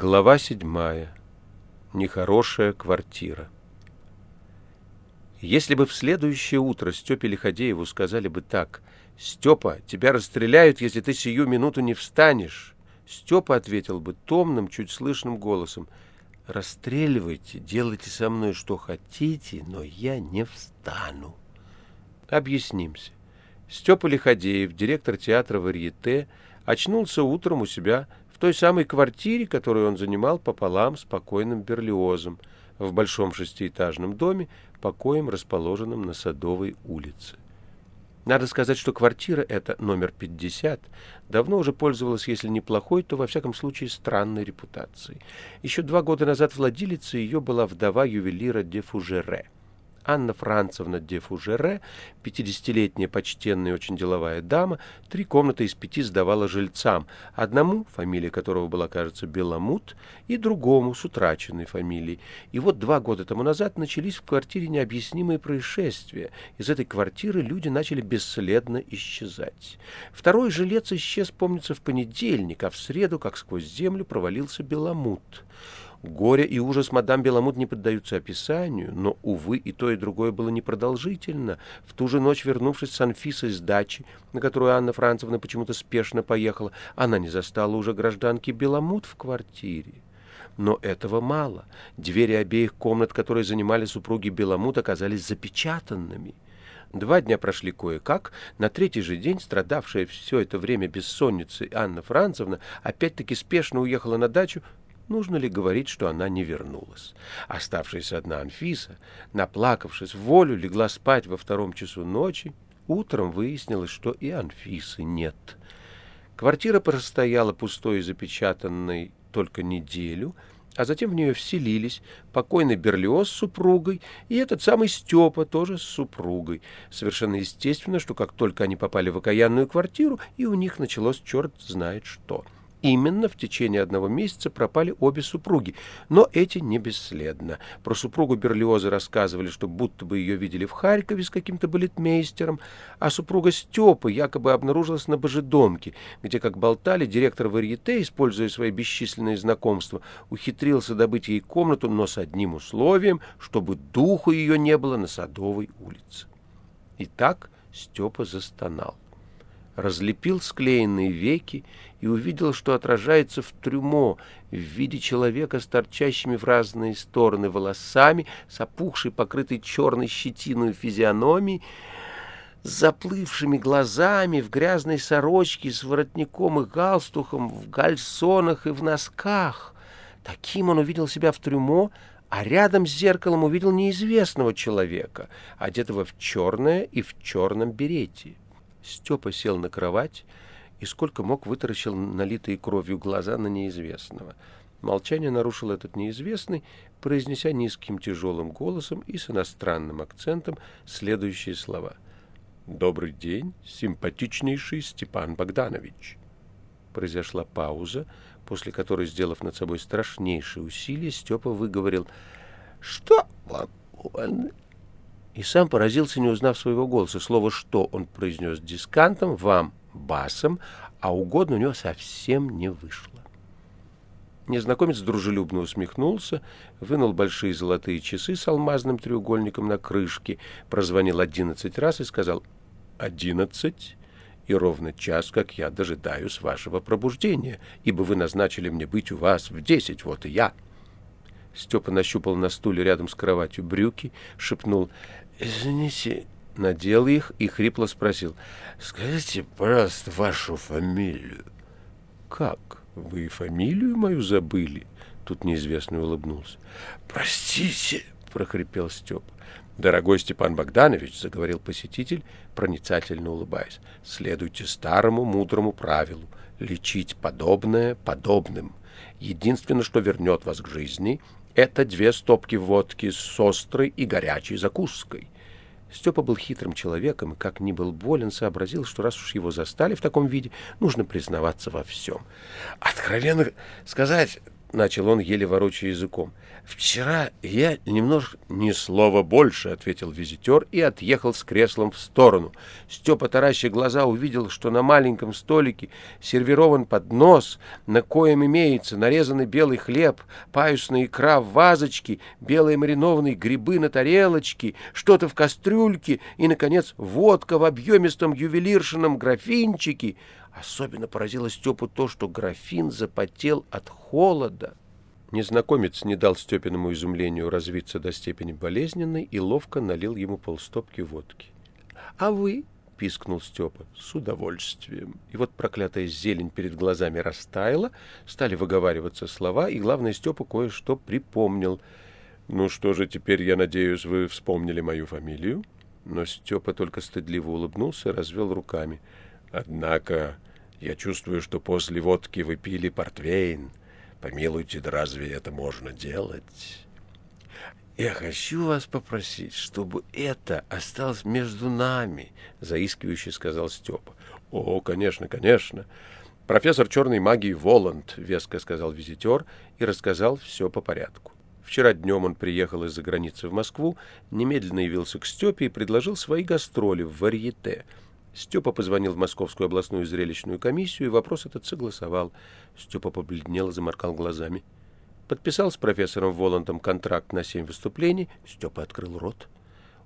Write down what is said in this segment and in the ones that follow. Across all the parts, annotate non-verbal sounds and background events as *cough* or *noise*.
Глава седьмая. Нехорошая квартира. Если бы в следующее утро Степе Лиходееву сказали бы так, «Степа, тебя расстреляют, если ты сию минуту не встанешь», Степа ответил бы томным, чуть слышным голосом, «Расстреливайте, делайте со мной что хотите, но я не встану». Объяснимся. Степа Лиходеев, директор театра «Варьете», очнулся утром у себя той самой квартире, которую он занимал пополам с покойным Берлиозом в большом шестиэтажном доме, покоем, расположенном на Садовой улице. Надо сказать, что квартира эта, номер 50, давно уже пользовалась, если не плохой, то, во всяком случае, странной репутацией. Еще два года назад владелицей ее была вдова ювелира де Фужере – Анна Францевна де Фужере, 50-летняя почтенная очень деловая дама, три комнаты из пяти сдавала жильцам, одному, фамилия которого была, кажется, Беломут, и другому, с утраченной фамилией. И вот два года тому назад начались в квартире необъяснимые происшествия. Из этой квартиры люди начали бесследно исчезать. Второй жилец исчез, помнится, в понедельник, а в среду, как сквозь землю, провалился Беломут. Горе и ужас мадам Беломут не поддаются описанию, но, увы, и то, и другое было непродолжительно. В ту же ночь, вернувшись с Анфисой с дачи, на которую Анна Францевна почему-то спешно поехала, она не застала уже гражданки Беломут в квартире. Но этого мало. Двери обеих комнат, которые занимали супруги Беломут, оказались запечатанными. Два дня прошли кое-как. На третий же день страдавшая все это время бессонницей Анна Францевна опять-таки спешно уехала на дачу, Нужно ли говорить, что она не вернулась? Оставшаяся одна Анфиса, наплакавшись в волю, легла спать во втором часу ночи. Утром выяснилось, что и Анфисы нет. Квартира простояла пустой и запечатанной только неделю, а затем в нее вселились покойный Берлиоз с супругой и этот самый Степа тоже с супругой. Совершенно естественно, что как только они попали в окаянную квартиру, и у них началось черт знает что — Именно в течение одного месяца пропали обе супруги, но эти не бесследно. Про супругу Берлиоза рассказывали, что будто бы ее видели в Харькове с каким-то балетмейстером, а супруга Степы якобы обнаружилась на Божедомке, где, как болтали, директор Варьете, используя свои бесчисленные знакомства, ухитрился добыть ей комнату, но с одним условием, чтобы духу ее не было на Садовой улице. И так Степа застонал разлепил склеенные веки и увидел, что отражается в трюмо в виде человека с торчащими в разные стороны волосами, с опухшей, покрытой черной щетиной физиономией, с заплывшими глазами, в грязной сорочке, с воротником и галстухом, в гальсонах и в носках. Таким он увидел себя в трюмо, а рядом с зеркалом увидел неизвестного человека, одетого в черное и в черном берете. Степа сел на кровать и сколько мог вытаращил налитые кровью глаза на неизвестного. Молчание нарушил этот неизвестный, произнеся низким тяжелым голосом и с иностранным акцентом следующие слова. «Добрый день, симпатичнейший Степан Богданович». Произошла пауза, после которой, сделав над собой страшнейшие усилия, Степа выговорил «Что вам и сам поразился, не узнав своего голоса. Слово «что» он произнес дискантом, «вам» — басом, а угодно у него совсем не вышло. Незнакомец дружелюбно усмехнулся, вынул большие золотые часы с алмазным треугольником на крышке, прозвонил одиннадцать раз и сказал «Одиннадцать?» и ровно час, как я дожидаюсь вашего пробуждения, ибо вы назначили мне быть у вас в десять, вот и я». Степа нащупал на стуле рядом с кроватью брюки, шепнул «Извините». Надел их и хрипло спросил. «Скажите, пожалуйста, вашу фамилию». «Как? Вы фамилию мою забыли?» Тут неизвестный улыбнулся. «Простите», — прохрипел Степа. «Дорогой Степан Богданович», — заговорил посетитель, проницательно улыбаясь, — «следуйте старому мудрому правилу — лечить подобное подобным. Единственное, что вернет вас к жизни, это две стопки водки с острой и горячей закуской. Степа был хитрым человеком и, как ни был болен, сообразил, что раз уж его застали в таком виде, нужно признаваться во всем. «Откровенно сказать, — начал он, еле ворочая языком. «Вчера я немножко...» «Ни слова больше», — ответил визитер и отъехал с креслом в сторону. Степа, тараща глаза, увидел, что на маленьком столике сервирован поднос, на коем имеется нарезанный белый хлеб, паюсная икра в вазочке, белые маринованные грибы на тарелочке, что-то в кастрюльке и, наконец, водка в объемистом ювелиршином графинчике. Особенно поразило Степу то, что графин запотел от холода. Незнакомец не дал Степиному изумлению развиться до степени болезненной и ловко налил ему полстопки водки. — А вы? — пискнул Степа. — С удовольствием. И вот проклятая зелень перед глазами растаяла, стали выговариваться слова, и, главное, Степа кое-что припомнил. — Ну что же, теперь, я надеюсь, вы вспомнили мою фамилию? Но Степа только стыдливо улыбнулся и развел руками. — Однако я чувствую, что после водки вы пили портвейн. — Помилуйте, да разве это можно делать? Я хочу вас попросить, чтобы это осталось между нами, заискивающе сказал Степа. О, конечно, конечно. Профессор черной магии Воланд, веско сказал визитер и рассказал все по порядку. Вчера днем он приехал из-за границы в Москву, немедленно явился к Степе и предложил свои гастроли в Варьете — Степа позвонил в Московскую областную зрелищную комиссию и вопрос этот согласовал. Степа побледнел и заморкал глазами. Подписал с профессором Воландом контракт на семь выступлений. Степа открыл рот.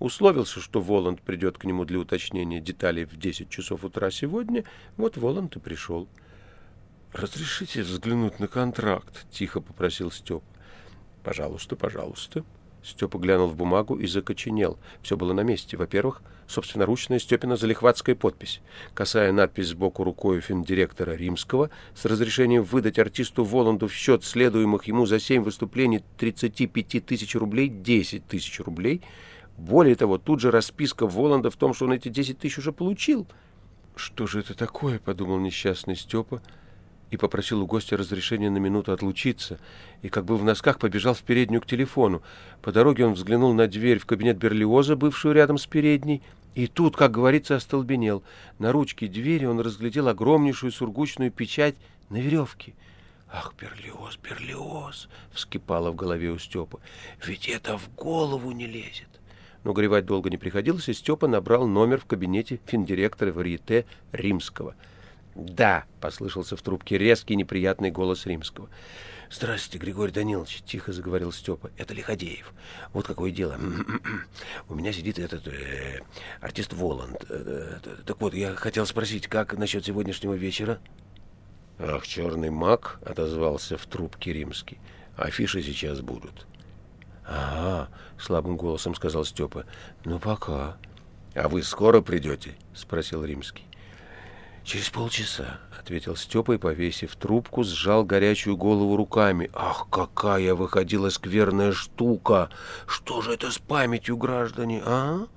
Условился, что Воланд придет к нему для уточнения деталей в 10 часов утра сегодня. Вот Воланд и пришел. «Разрешите взглянуть на контракт?» — тихо попросил Степа. «Пожалуйста, пожалуйста». Степа глянул в бумагу и закоченел. Все было на месте. Во-первых, собственноручная Степина залихватская подпись. Косая надпись сбоку рукой финдиректора Римского с разрешением выдать артисту Воланду в счет следуемых ему за семь выступлений 35 тысяч рублей 10 тысяч рублей. Более того, тут же расписка Воланда в том, что он эти 10 тысяч уже получил. «Что же это такое?» — подумал несчастный Степа и попросил у гостя разрешения на минуту отлучиться, и как бы в носках побежал в переднюю к телефону. По дороге он взглянул на дверь в кабинет Берлиоза, бывшую рядом с передней, и тут, как говорится, остолбенел. На ручке двери он разглядел огромнейшую сургучную печать на веревке. «Ах, Берлиоз, Берлиоз!» — вскипало в голове у Степы. «Ведь это в голову не лезет!» Но горевать долго не приходилось, и Степа набрал номер в кабинете финдиректора Варьете Римского — «Да», — послышался в трубке резкий неприятный голос Римского. «Здравствуйте, Григорий Данилович», — тихо заговорил Степа. «Это Лиходеев. Вот какое дело. *clears throat* У меня сидит этот э, артист Воланд. Э, э, так вот, я хотел спросить, как насчет сегодняшнего вечера?» «Ах, черный маг», — отозвался в трубке Римский. «Афиши сейчас будут». «Ага», — слабым голосом сказал Степа. «Ну, пока». «А вы скоро придете?» — спросил Римский. «Через полчаса», — ответил Степа и, повесив трубку, сжал горячую голову руками. «Ах, какая выходила скверная штука! Что же это с памятью, граждане, а?»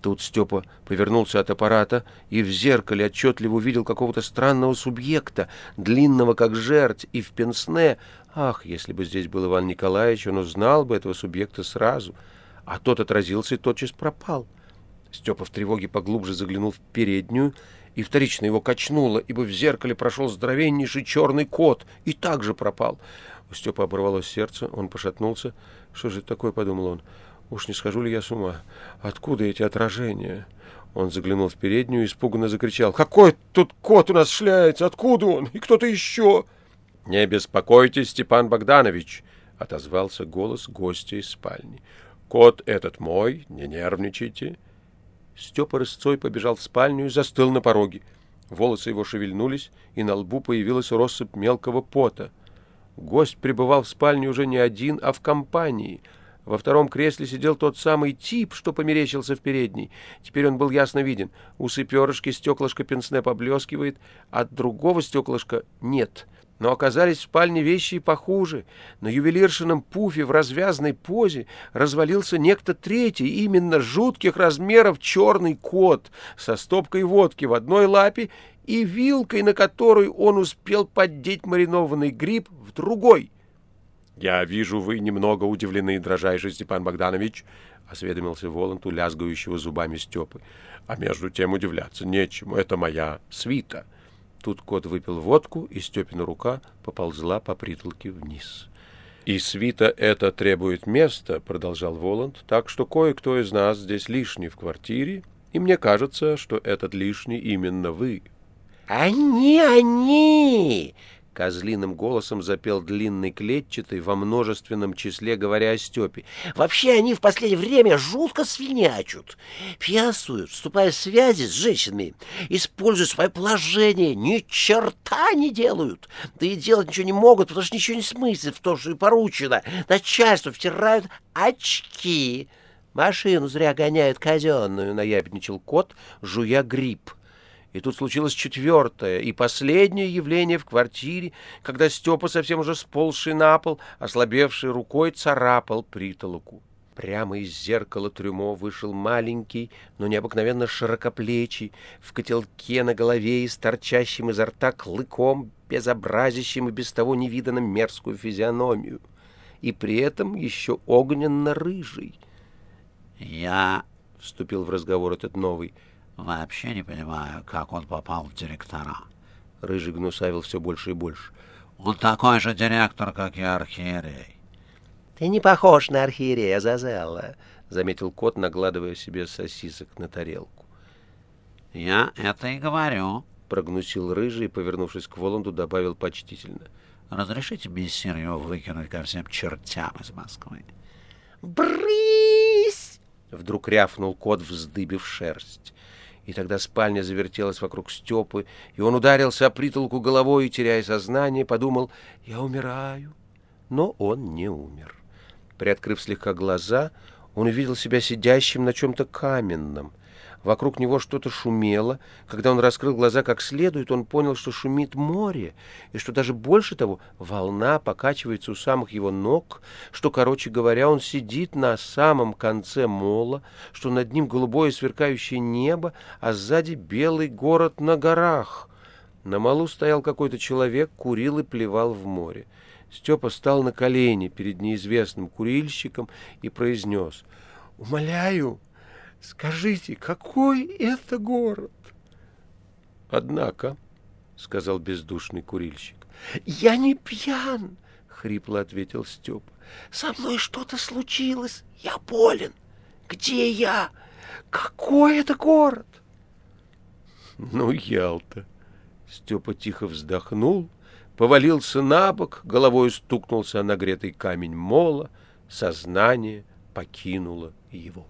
Тут Степа повернулся от аппарата и в зеркале отчетливо увидел какого-то странного субъекта, длинного как жерть, и в пенсне. Ах, если бы здесь был Иван Николаевич, он узнал бы этого субъекта сразу. А тот отразился и тотчас пропал. Степа в тревоге поглубже заглянул в переднюю и вторично его качнуло, ибо в зеркале прошел здоровеннейший черный кот и также пропал. У Степа оборвалось сердце, он пошатнулся. «Что же это такое?» — подумал он. «Уж не схожу ли я с ума? Откуда эти отражения?» Он заглянул в переднюю и испуганно закричал. «Какой тут кот у нас шляется? Откуда он? И кто-то еще?» «Не беспокойтесь, Степан Богданович!» — отозвался голос гостя из спальни. «Кот этот мой, не нервничайте. Степа рысцой побежал в спальню и застыл на пороге. Волосы его шевельнулись, и на лбу появилась россыпь мелкого пота. Гость пребывал в спальне уже не один, а в компании. Во втором кресле сидел тот самый тип, что померещился в передней. Теперь он был ясно виден. Усы перышки, стеклышко пенсне поблескивает, а другого стеклышка нет — но оказались в спальне вещи и похуже. На ювелиршином пуфе в развязной позе развалился некто третий, именно жутких размеров черный кот со стопкой водки в одной лапе и вилкой, на которой он успел поддеть маринованный гриб в другой. — Я вижу, вы немного удивлены, дрожайший Степан Богданович, — осведомился Воланд у лязгающего зубами Степы. — А между тем удивляться нечему, это моя свита. — Тут кот выпил водку, и Степина рука поползла по притолке вниз. «И свита это требует места», — продолжал Воланд, «так что кое-кто из нас здесь лишний в квартире, и мне кажется, что этот лишний именно вы». «Они, они!» Козлиным голосом запел длинный клетчатый во множественном числе, говоря о Степе. «Вообще они в последнее время жутко свинячут. Пьясуют, вступая в связи с женщинами, используя свое положение, ни черта не делают. Да и делать ничего не могут, потому что ничего не смыслят в том, что и поручено. Начальство втирают очки. Машину зря гоняют казенную», — наябедничал кот, жуя гриб. И тут случилось четвертое и последнее явление в квартире, когда Степа, совсем уже сползший на пол, ослабевший рукой, царапал притолоку. Прямо из зеркала трюмо вышел маленький, но необыкновенно широкоплечий, в котелке на голове и с торчащим изо рта клыком, безобразящим и без того невиданным мерзкую физиономию, и при этом еще огненно-рыжий. «Я...» — вступил в разговор этот новый — Вообще не понимаю, как он попал в директора. Рыжий гнусавил все больше и больше. Он такой же директор, как и архиерей. Ты не похож на архиерея Зазелла, заметил кот, нагладывая себе сосисок на тарелку. Я это и говорю, прогнусил рыжий и, повернувшись к Воланду, добавил почтительно. Разрешите мессир его выкинуть ко всем чертям из Москвы. Брысь! Вдруг рявкнул кот, вздыбив шерсть. И тогда спальня завертелась вокруг Степы, и он ударился о притолку головой теряя сознание, подумал «Я умираю». Но он не умер. Приоткрыв слегка глаза, он увидел себя сидящим на чем-то каменном — Вокруг него что-то шумело. Когда он раскрыл глаза как следует, он понял, что шумит море, и что даже больше того, волна покачивается у самых его ног, что, короче говоря, он сидит на самом конце мола, что над ним голубое сверкающее небо, а сзади белый город на горах. На малу стоял какой-то человек, курил и плевал в море. Степа стал на колени перед неизвестным курильщиком и произнес «Умоляю, Скажите, какой это город? Однако, — сказал бездушный курильщик. — Я не пьян, — хрипло ответил Степа. — Со мной что-то случилось. Я болен. Где я? Какой это город? — Ну, Ялта. Степа тихо вздохнул, повалился на бок, головой стукнулся о нагретый камень мола, сознание покинуло его.